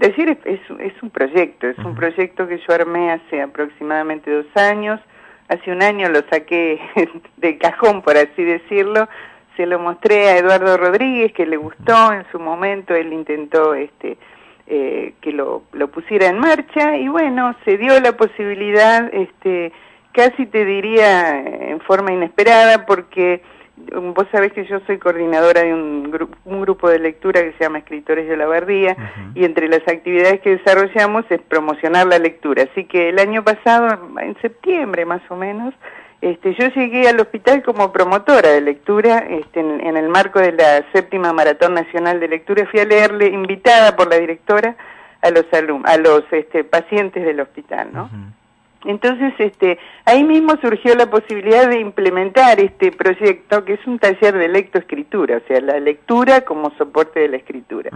taller es, es, un proyecto, es un proyecto que yo armé hace aproximadamente dos años. Hace un año lo saqué de cajón, por así decirlo. Se lo mostré a Eduardo Rodríguez, que le gustó en su momento. Él intentó este, eh, que lo, lo pusiera en marcha y bueno, se dio la posibilidad, este, casi te diría en forma inesperada, porque vos sabés que yo soy coordinadora de un, grupo un grupo de lectura que se llama Escritores de la Bardía y entre las actividades que desarrollamos es promocionar la lectura. Así que el año pasado, en septiembre más o menos, este, yo llegué al hospital como promotora de lectura este, en, el marco de la séptima Maratón Nacional de Lectura. Fui a leerle, invitada por la directora, a los, a los este, pacientes del hospital, ¿no? Entonces, este, ahí mismo surgió la posibilidad de implementar este proyecto, que es un taller de lectoescritura, o sea, la lectura como soporte de la escritura.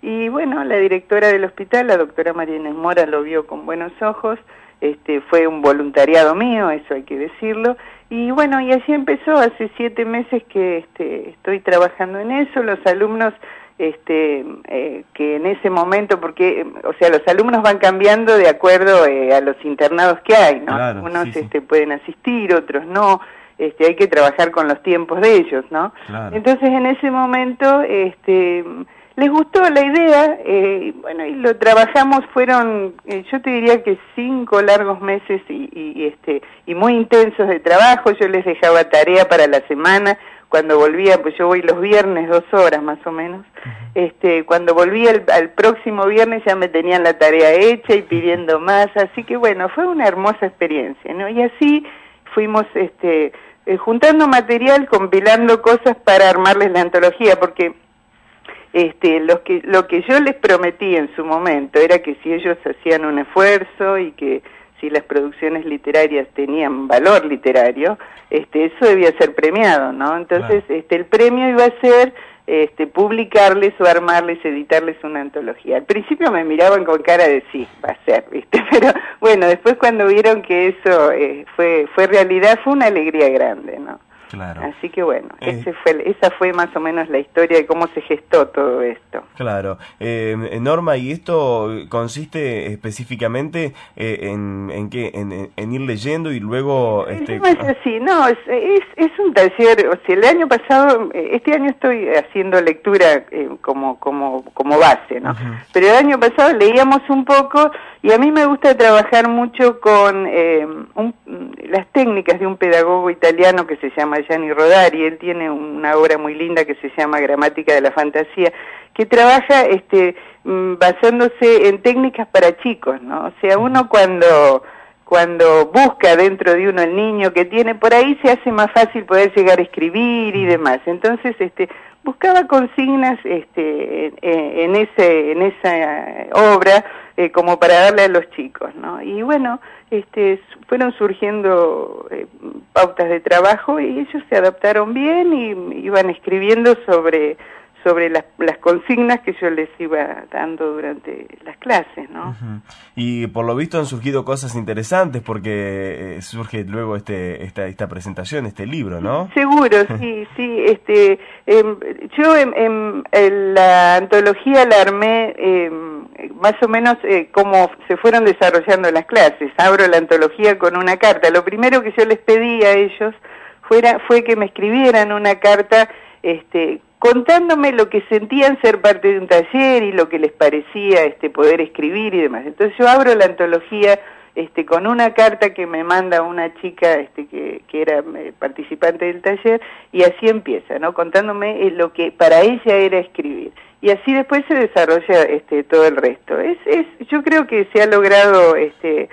Y bueno, la directora del hospital, la doctora María Inés Mora, lo vio con buenos ojos, este, fue un voluntariado mío, eso hay que decirlo, y bueno, y así empezó, hace siete meses que este, estoy trabajando en eso, los alumnos este, eh, que en ese momento, porque, o sea, los alumnos van cambiando de acuerdo eh, a los internados que hay, ¿no? Unos Este, pueden asistir, otros no, este, hay que trabajar con los tiempos de ellos, ¿no? Entonces, en ese momento, este, les gustó la idea, eh, bueno, y lo trabajamos, fueron, eh, yo te diría que cinco largos meses y, y, este, y muy intensos de trabajo, yo les dejaba tarea para la semana, cuando volvía, pues yo voy los viernes dos horas más o menos, este, cuando volví al, próximo viernes ya me tenían la tarea hecha y pidiendo más, así que bueno, fue una hermosa experiencia, ¿no? Y así fuimos, este, eh, juntando material, compilando cosas para armarles la antología, porque este, lo que, lo que yo les prometí en su momento era que si ellos hacían un esfuerzo y que si las producciones literarias tenían valor literario, este, eso debía ser premiado, ¿no? Entonces, este, el premio iba a ser este, publicarles o armarles, editarles una antología. Al principio me miraban con cara de sí, va a ser, ¿viste? Pero bueno, después cuando vieron que eso eh, fue, fue realidad, fue una alegría grande, ¿no? Claro. Así que bueno, eh, ese fue, esa fue más o menos la historia de cómo se gestó todo esto. Claro. Eh, Norma, ¿y esto consiste específicamente eh, en, en qué? En, ir leyendo y luego... Este... No es así, no, es, es, un taller, o sea, el año pasado, eh, este año estoy haciendo lectura como, como, como base, ¿no? Pero el año pasado leíamos un poco y a mí me gusta trabajar mucho con las técnicas de un pedagogo italiano que se llama Gianni Rodari, él tiene una obra muy linda que se llama Gramática de la Fantasía, que trabaja este, mm, basándose en técnicas para chicos, ¿no? O sea, uno cuando cuando busca dentro de uno el niño que tiene por ahí se hace más fácil poder llegar a escribir y demás. Entonces, este, buscaba consignas este, en, ese, en esa obra eh, como para darle a los chicos, ¿no? Y bueno, este, fueron surgiendo eh, pautas de trabajo y ellos se adaptaron bien y iban escribiendo sobre sobre las, las, consignas que yo les iba dando durante las clases, ¿no? Y por lo visto han surgido cosas interesantes porque eh, surge luego este esta, esta presentación, este libro, ¿no? Seguro, sí, sí. Este, em, yo en, la antología la armé em, más o menos eh, como se fueron desarrollando las clases. Abro la antología con una carta. Lo primero que yo les pedí a ellos fuera, fue que me escribieran una carta este, contándome lo que sentían ser parte de un taller y lo que les parecía este, poder escribir y demás. Entonces yo abro la antología este, con una carta que me manda una chica este, que, que era eh, participante del taller y así empieza, ¿no? contándome eh, lo que para ella era escribir. Y así después se desarrolla este, todo el resto. Es, es, yo creo que se ha logrado este,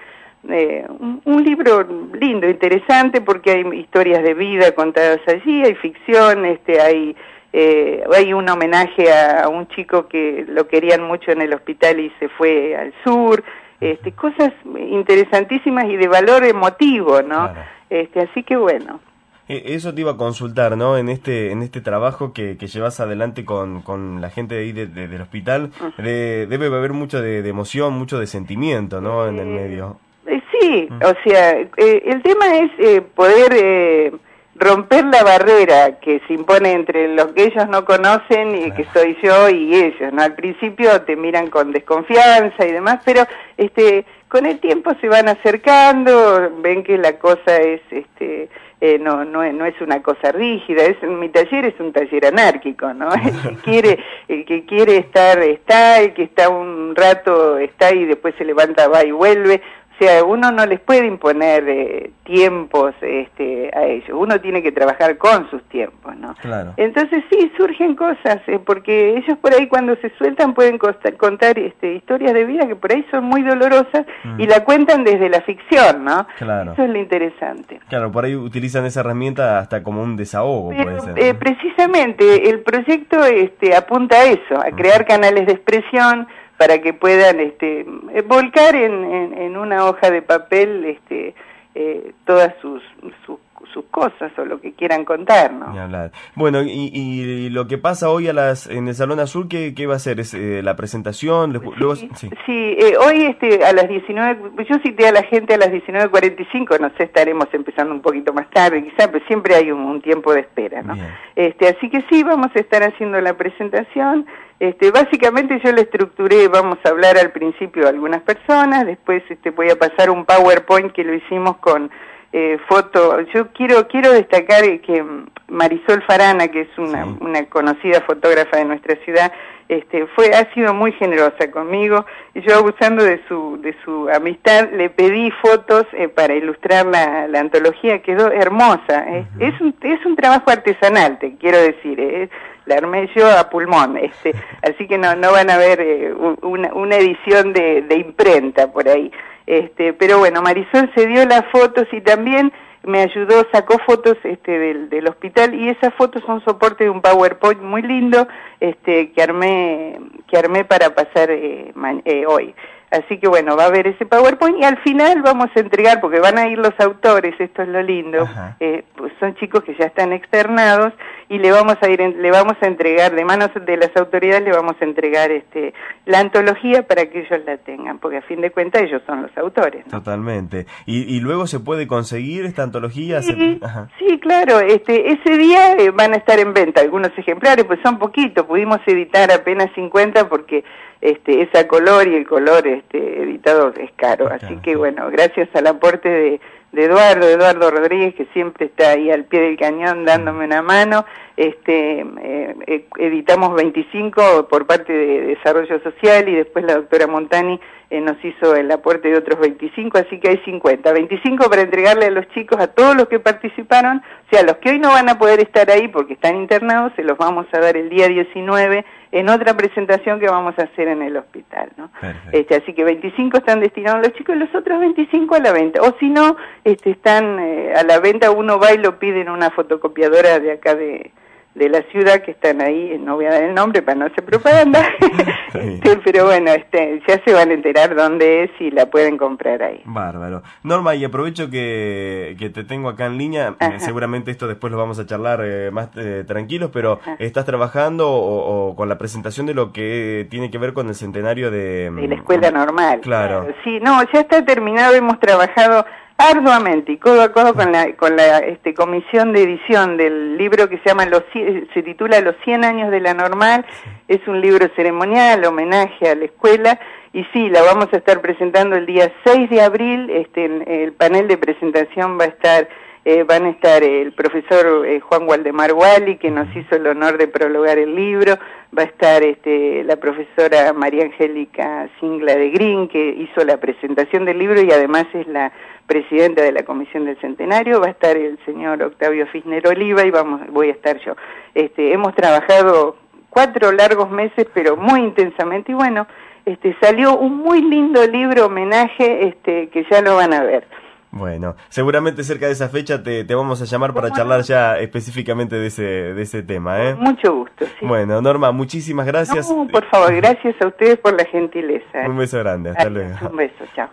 eh, un, un, libro lindo, interesante, porque hay historias de vida contadas allí, hay ficción, este, hay eh, hay un homenaje a, un chico que lo querían mucho en el hospital y se fue al sur, este, cosas interesantísimas y de valor emotivo, ¿no? Este, así que bueno. E, eso te iba a consultar, ¿no? En este en este trabajo que, que llevas adelante con, con la gente de ahí del hospital, debe haber mucho de, emoción, mucho de sentimiento, ¿no? En el medio. Eh, sí, o sea, eh, el tema es eh, poder romper la barrera que se impone entre los que ellos no conocen y que soy yo y ellos, ¿no? Al principio te miran con desconfianza y demás, pero este con el tiempo se van acercando, ven que la cosa es este eh, no, no, no es una cosa rígida, es mi taller es un taller anárquico, ¿no? El que quiere, el que quiere estar está, el que está un rato está y después se levanta, va y vuelve, o sea, uno no les puede imponer eh, tiempos este, a ellos, uno tiene que trabajar con sus tiempos, ¿no? Claro. Entonces sí, surgen cosas, eh, porque ellos por ahí cuando se sueltan pueden contar este, historias de vida que por ahí son muy dolorosas y mm. la cuentan desde la ficción, ¿no? Claro. Eso es lo interesante. Claro, por ahí utilizan esa herramienta hasta como un desahogo, puede ser. Eh, precisamente, el proyecto este, apunta a eso, a crear canales de expresión, para que puedan este, volcar en, en, una hoja de papel este, eh, todas sus, sus, cosas o lo que quieran contar, ¿no? Bueno, y, y, lo que pasa hoy a las, en el Salón Azul, ¿qué, qué va a ser? ¿Es eh, la presentación? Luego, sí, sí. Eh, hoy este, a las 19, yo cité a la gente a las 19.45, no sé, estaremos empezando un poquito más tarde, quizás, pero siempre hay un, tiempo de espera, ¿no? Este, así que sí, vamos a estar haciendo la presentación. Este, básicamente yo le estructuré, vamos a hablar al principio a algunas personas, después este, voy a pasar un PowerPoint que lo hicimos con eh, foto. Yo quiero quiero destacar que Marisol Farana, que es una, una conocida fotógrafa de nuestra ciudad, este, fue ha sido muy generosa conmigo y yo abusando de su de su amistad le pedí fotos eh, para ilustrar la, la, antología quedó hermosa ¿eh? es un es un trabajo artesanal te quiero decir ¿eh? la armé yo a pulmón este así que no no van a ver eh, una, una edición de, de imprenta por ahí este pero bueno Marisol se dio las fotos y también me ayudó, sacó fotos este, del, del hospital y esas fotos son soporte de un PowerPoint muy lindo este, que armé que armé para pasar eh, eh, hoy. Así que bueno, va a haber ese PowerPoint y al final vamos a entregar, porque van a ir los autores, esto es lo lindo, eh, pues son chicos que ya están externados y le vamos a ir, le vamos a entregar de manos de las autoridades, le vamos a entregar este la antología para que ellos la tengan, porque a fin de cuentas ellos son los autores. Totalmente. ¿Y, luego se puede conseguir esta antología? Sí, sí claro. Este, ese día eh, van a estar en venta algunos ejemplares, pues son poquitos, pudimos editar apenas 50 porque este, esa color y el color este, editado es caro. Así que bueno, gracias al aporte de, de, Eduardo, Eduardo Rodríguez, que siempre está ahí al pie del cañón dándome una mano, este, eh, eh, editamos 25 por parte de Desarrollo Social y después la doctora Montani eh, nos hizo el aporte de otros 25, así que hay 50. 25 para entregarle a los chicos, a todos los que participaron, o sea, los que hoy no van a poder estar ahí porque están internados, se los vamos a dar el día 19 en otra presentación que vamos a hacer en el hospital, ¿no? Este, así que 25 están destinados a los chicos y los otros 25 a la venta. O si no, este, están eh, a la venta, uno va y lo pide en una fotocopiadora de acá de, de la ciudad que están ahí, no voy a dar el nombre para no hacer propaganda, este, pero bueno, este, ya se van a enterar dónde es y la pueden comprar ahí. Bárbaro. Norma, y aprovecho que, que te tengo acá en línea, eh, seguramente esto después lo vamos a charlar eh, más eh, tranquilos, pero ¿estás trabajando o, con la presentación de lo que tiene que ver con el centenario de... De la escuela normal. Claro. Sí, no, ya está terminado, hemos trabajado arduamente y codo a codo con la, con la este, comisión de edición del libro que se llama los, se titula Los 100 años de la normal, es un libro ceremonial, homenaje a la escuela, y sí, la vamos a estar presentando el día 6 de abril, este, el panel de presentación va a estar, eh, van a estar el profesor eh, Juan Waldemar Wally, que nos hizo el honor de prologar el libro, va a estar este, la profesora María Angélica Singla de Green, que hizo la presentación del libro y además es la presidenta de la Comisión del Centenario, va a estar el señor Octavio Fisner Oliva y vamos, voy a estar yo. Este, hemos trabajado cuatro largos meses, pero muy intensamente, y bueno, este, salió un muy lindo libro homenaje este, que ya lo van a ver. Bueno, seguramente cerca de esa fecha te, te vamos a llamar para charlar ya específicamente de ese, de ese tema, ¿eh? Mucho gusto, sí. Bueno, Norma, muchísimas gracias. por favor, gracias a ustedes por la gentileza. Un beso grande, hasta luego. Un beso, chao.